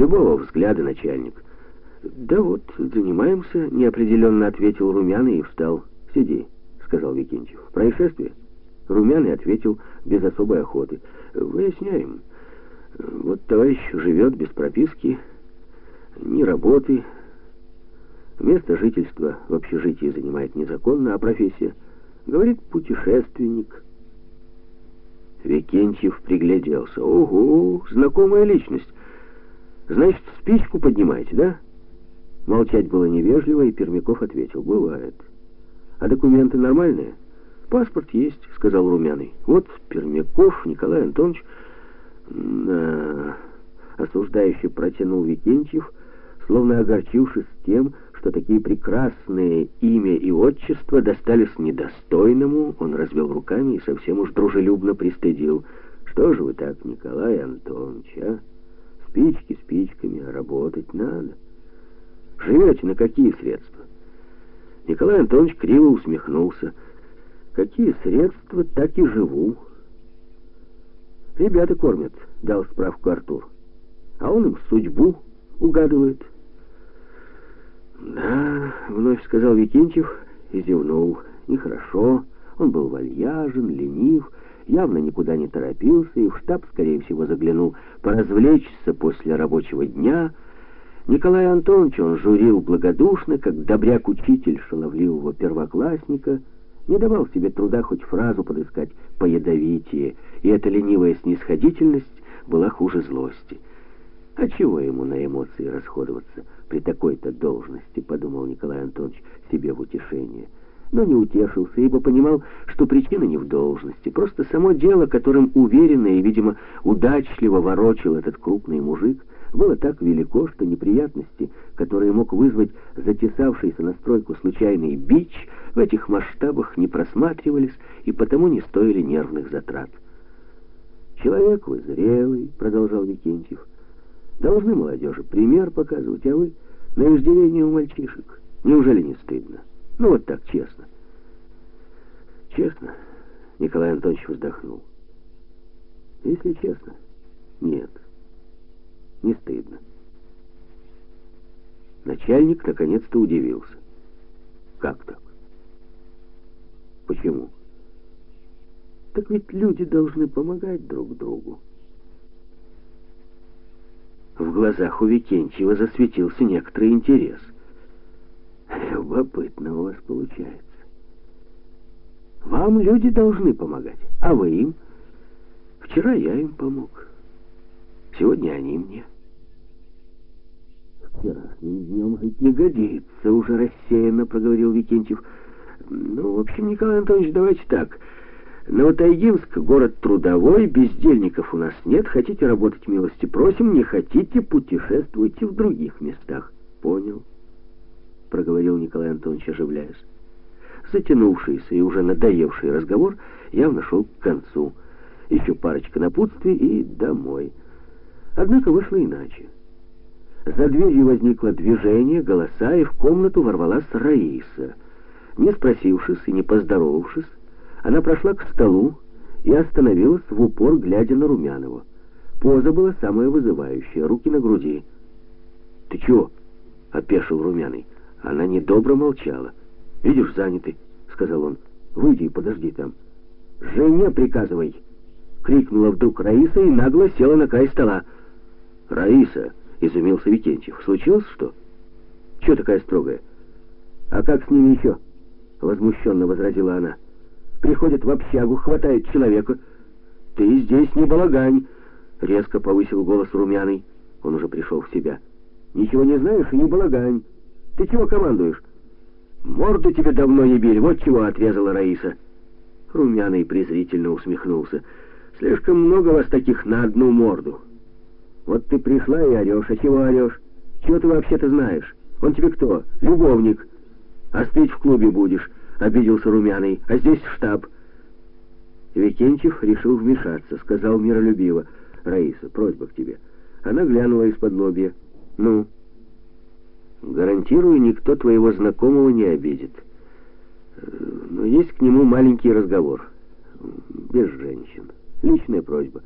любого взгляда, начальник. Да вот, занимаемся, неопределенно ответил Румяный и встал. Сиди, сказал Викентьев. Происшествие? Румяный ответил без особой охоты. Выясняем. Вот товарищ живет без прописки, ни работы, место жительства в общежитии занимает незаконно, а профессия, говорит, путешественник. Викентьев пригляделся. Ого, знакомая личность. Значит, спичку поднимаете, да? Молчать было невежливо, и Пермяков ответил. Бывает. А документы нормальные? Паспорт есть, сказал Румяный. Вот Пермяков Николай Антонович... Да... Осуждающий протянул Викентьев, словно огорчившись тем, что такие прекрасные имя и отчество достались недостойному, он развел руками и совсем уж дружелюбно пристыдил. «Что же вы так, Николай Антонович, а? Спички спичками, а работать надо. Живете на какие средства?» Николай Антонович криво усмехнулся. «Какие средства, так и живу». «Ребята кормят», — дал справку Артур. «А он им судьбу угадывает». «Да», — вновь сказал Викентьев и зевнул. «Нехорошо. Он был вальяжен, ленив, явно никуда не торопился и в штаб, скорее всего, заглянул поразвлечься после рабочего дня». Николая Антоновича он журил благодушно, как добряк-учитель шаловливого первоклассника, не давал себе труда хоть фразу подыскать поядовитее, и эта ленивая снисходительность была хуже злости. А чего ему на эмоции расходоваться при такой-то должности, подумал Николай Антонович себе в утешение. Но не утешился, ибо понимал, что причина не в должности, просто само дело, которым уверенно и, видимо, удачливо ворочил этот крупный мужик, было так велико, что неприятности, которые мог вызвать затесавшийся на стройку случайный бич, в этих масштабах не просматривались и потому не стоили нервных затрат. «Человек вы зрелый», — продолжал Викентьев, — «должны молодежи пример показывать, а вы на иждивение у мальчишек. Неужели не стыдно? Ну вот так, честно». «Честно?» — Николай Антонович вздохнул. «Если честно, нет» не стыдно. Начальник наконец-то удивился. Как так? Почему? Так ведь люди должны помогать друг другу. В глазах у Викентьева засветился некоторый интерес. Любопытно у вас получается. Вам люди должны помогать, а вы им. Вчера я им помог. Сегодня они мне. Вчерашним днем жить не годится, уже рассеянно проговорил Викентьев. Ну, в общем, Николай Антонович, давайте так. Новотайгинск — город трудовой, бездельников у нас нет. Хотите работать, милости просим, не хотите, путешествуйте в других местах. Понял, проговорил Николай Антонович, оживляясь. Затянувшийся и уже надоевший разговор явно шел к концу. Еще парочка напутствий и домой. Однако вышло иначе. За дверью возникло движение, голоса, и в комнату ворвалась Раиса. Не спросившись и не поздоровавшись, она прошла к столу и остановилась в упор, глядя на Румянова. Поза была самая вызывающая, руки на груди. «Ты чего?» — опешил Румяный. Она недобро молчала. «Видишь, занятый», — сказал он. «Выйди и подожди там». «Жене приказывай!» — крикнула вдруг Раиса и нагло села на край стола. «Раиса!» — изумился Викентьев. «Случилось что? Чего такая строгая?» «А как с ними еще?» — возмущенно возразила она. «Приходят в общагу, хватает человека. Ты здесь не балагань!» — резко повысил голос румяный. Он уже пришел в себя. «Ничего не знаешь и не балагань. Ты чего командуешь?» «Морду тебе давно не били, вот чего!» — отрезала Раиса. Румяный презрительно усмехнулся. «Слишком много вас таких на одну морду». Вот ты пришла и орешь. А чего орешь? Чего ты вообще-то знаешь? Он тебе кто? Любовник. А спить в клубе будешь, обиделся Румяный. А здесь штаб. Викентьев решил вмешаться, сказал миролюбиво. Раиса, просьба к тебе. Она глянула из-под лобья. Ну? Гарантирую, никто твоего знакомого не обидит. Э, но есть к нему маленький разговор. Без женщин. Личная просьба.